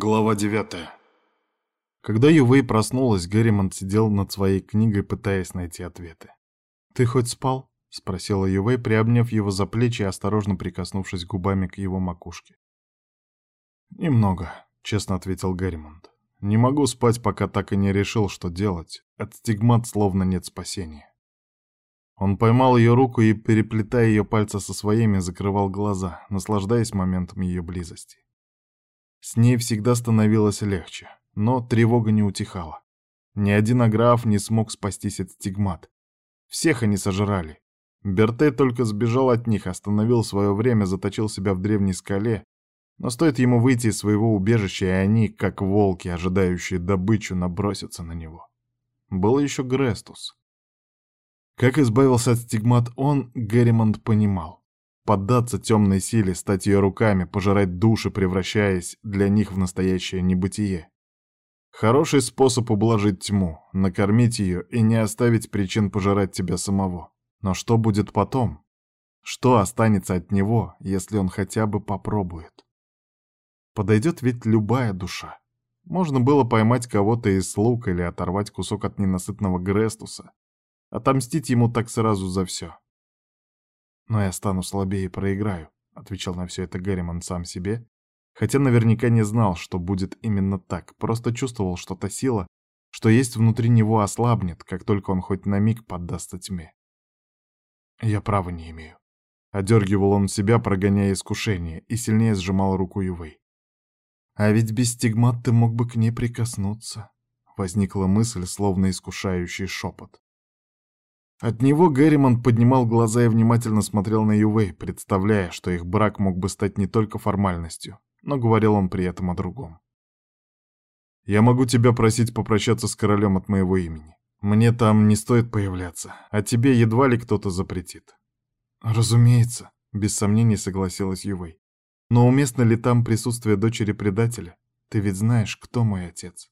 Глава 9 Когда Ювей проснулась, Герримонт сидел над своей книгой, пытаясь найти ответы. «Ты хоть спал?» — спросила Ювей, приобняв его за плечи и осторожно прикоснувшись губами к его макушке. «Немного», — честно ответил Герримонт. «Не могу спать, пока так и не решил, что делать. От стигмат словно нет спасения». Он поймал ее руку и, переплетая ее пальцы со своими, закрывал глаза, наслаждаясь моментом ее близости. С ней всегда становилось легче, но тревога не утихала. Ни один аграф не смог спастись от стигмат. Всех они сожрали. Берте только сбежал от них, остановил свое время, заточил себя в древней скале, но стоит ему выйти из своего убежища, и они, как волки, ожидающие добычу, набросятся на него. Был еще Грестус. Как избавился от стигмат он, Герримонт понимал поддаться темной силе, стать ее руками, пожирать души, превращаясь для них в настоящее небытие. Хороший способ ублажить тьму, накормить ее и не оставить причин пожирать тебя самого. Но что будет потом? Что останется от него, если он хотя бы попробует? Подойдет ведь любая душа. Можно было поймать кого-то из слуг или оторвать кусок от ненасытного Грестуса. Отомстить ему так сразу за все. «Но я стану слабее и проиграю», — отвечал на все это Герриман сам себе, хотя наверняка не знал, что будет именно так, просто чувствовал, что та сила, что есть внутри него, ослабнет, как только он хоть на миг поддастся тьме. «Я права не имею», — одергивал он себя, прогоняя искушение, и сильнее сжимал руку Ювей. «А ведь без стигмат ты мог бы к ней прикоснуться», — возникла мысль, словно искушающий шепот. От него Герриман поднимал глаза и внимательно смотрел на Ювей, представляя, что их брак мог бы стать не только формальностью, но говорил он при этом о другом. «Я могу тебя просить попрощаться с королем от моего имени. Мне там не стоит появляться, а тебе едва ли кто-то запретит». «Разумеется», — без сомнений согласилась Ювей. «Но уместно ли там присутствие дочери предателя? Ты ведь знаешь, кто мой отец».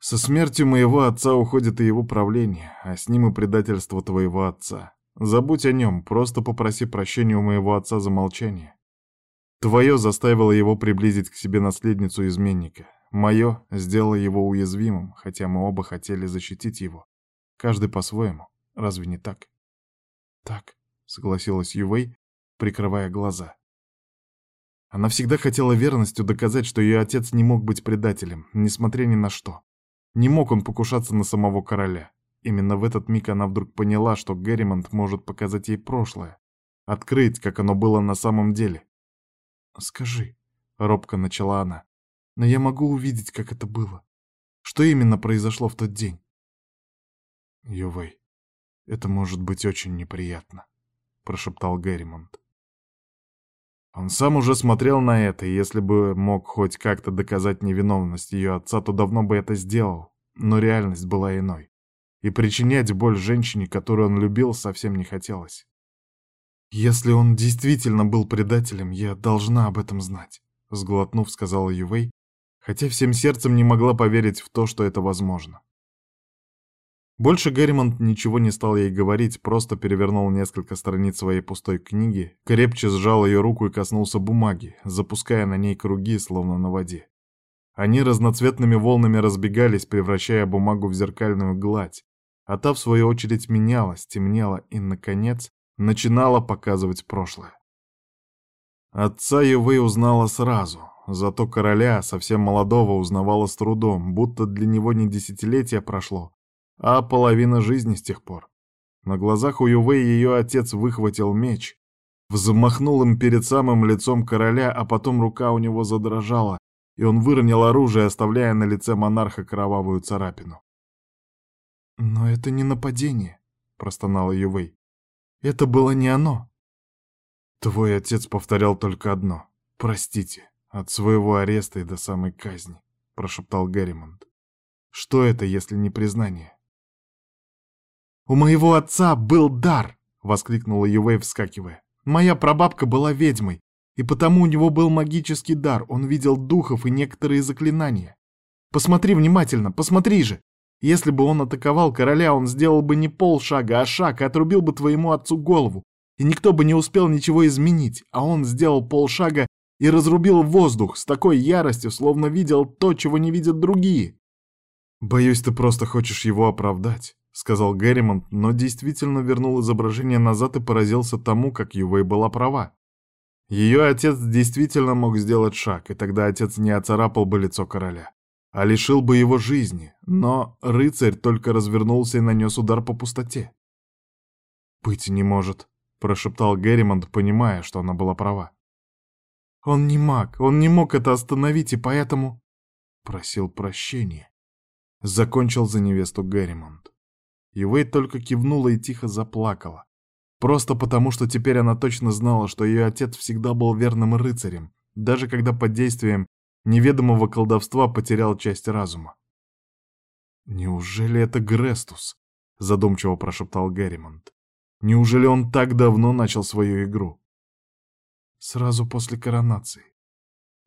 Со смертью моего отца уходит и его правление, а с ним и предательство твоего отца. Забудь о нем, просто попроси прощения у моего отца за молчание. Твое заставило его приблизить к себе наследницу изменника. Мое сделало его уязвимым, хотя мы оба хотели защитить его. Каждый по-своему. Разве не так? Так, согласилась Ювей, прикрывая глаза. Она всегда хотела верностью доказать, что ее отец не мог быть предателем, несмотря ни на что. Не мог он покушаться на самого короля. Именно в этот миг она вдруг поняла, что Герримонт может показать ей прошлое, открыть, как оно было на самом деле. «Скажи», — робко начала она, — «но я могу увидеть, как это было. Что именно произошло в тот день?» «Ювей, это может быть очень неприятно», — прошептал Герримонт. Он сам уже смотрел на это, и если бы мог хоть как-то доказать невиновность ее отца, то давно бы это сделал. Но реальность была иной. И причинять боль женщине, которую он любил, совсем не хотелось. «Если он действительно был предателем, я должна об этом знать», — сглотнув, сказала Ювей, хотя всем сердцем не могла поверить в то, что это возможно. Больше Герримонт ничего не стал ей говорить, просто перевернул несколько страниц своей пустой книги, крепче сжал ее руку и коснулся бумаги, запуская на ней круги, словно на воде. Они разноцветными волнами разбегались, превращая бумагу в зеркальную гладь, а та, в свою очередь, менялась, темнела и, наконец, начинала показывать прошлое. Отца Ювей узнала сразу, зато короля, совсем молодого, узнавала с трудом, будто для него не десятилетия прошло, а половина жизни с тех пор. На глазах у Ювей ее отец выхватил меч, взмахнул им перед самым лицом короля, а потом рука у него задрожала, и он выронил оружие, оставляя на лице монарха кровавую царапину. «Но это не нападение», — простонала Ювей. «Это было не оно». «Твой отец повторял только одно. Простите, от своего ареста и до самой казни», — прошептал Гарримонт. «Что это, если не признание?» «У моего отца был дар!» — воскликнула Ювей, вскакивая. «Моя прабабка была ведьмой, и потому у него был магический дар, он видел духов и некоторые заклинания. Посмотри внимательно, посмотри же! Если бы он атаковал короля, он сделал бы не полшага, а шаг и отрубил бы твоему отцу голову, и никто бы не успел ничего изменить, а он сделал полшага и разрубил воздух с такой яростью, словно видел то, чего не видят другие. «Боюсь, ты просто хочешь его оправдать», — сказал Герримонт, но действительно вернул изображение назад и поразился тому, как Ювей была права. Ее отец действительно мог сделать шаг, и тогда отец не оцарапал бы лицо короля, а лишил бы его жизни, но рыцарь только развернулся и нанес удар по пустоте. «Быть не может», — прошептал Герримонт, понимая, что она была права. «Он не маг, он не мог это остановить, и поэтому...» Просил прощения. Закончил за невесту Герримонт. Ивей только кивнула и тихо заплакала. Просто потому, что теперь она точно знала, что ее отец всегда был верным рыцарем, даже когда под действием неведомого колдовства потерял часть разума. «Неужели это Грестус?» — задумчиво прошептал Герримонт. «Неужели он так давно начал свою игру?» «Сразу после коронации.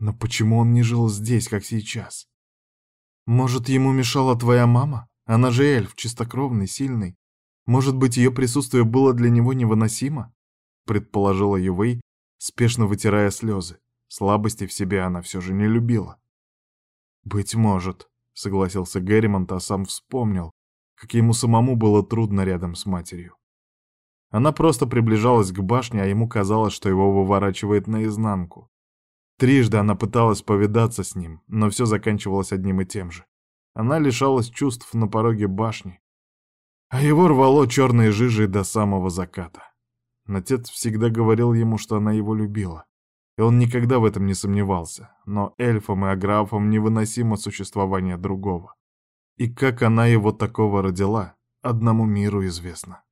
Но почему он не жил здесь, как сейчас? Может, ему мешала твоя мама? Она же эльф, чистокровный, сильный. Может быть, ее присутствие было для него невыносимо? Предположила Ювей, спешно вытирая слезы. Слабости в себе она все же не любила. «Быть может», — согласился Герримонт, а сам вспомнил, как ему самому было трудно рядом с матерью. Она просто приближалась к башне, а ему казалось, что его выворачивает наизнанку. Трижды она пыталась повидаться с ним, но все заканчивалось одним и тем же. Она лишалась чувств на пороге башни, а его рвало черной жижей до самого заката. Отец всегда говорил ему, что она его любила, и он никогда в этом не сомневался, но эльфам и аграфам невыносимо существование другого. И как она его такого родила, одному миру известно.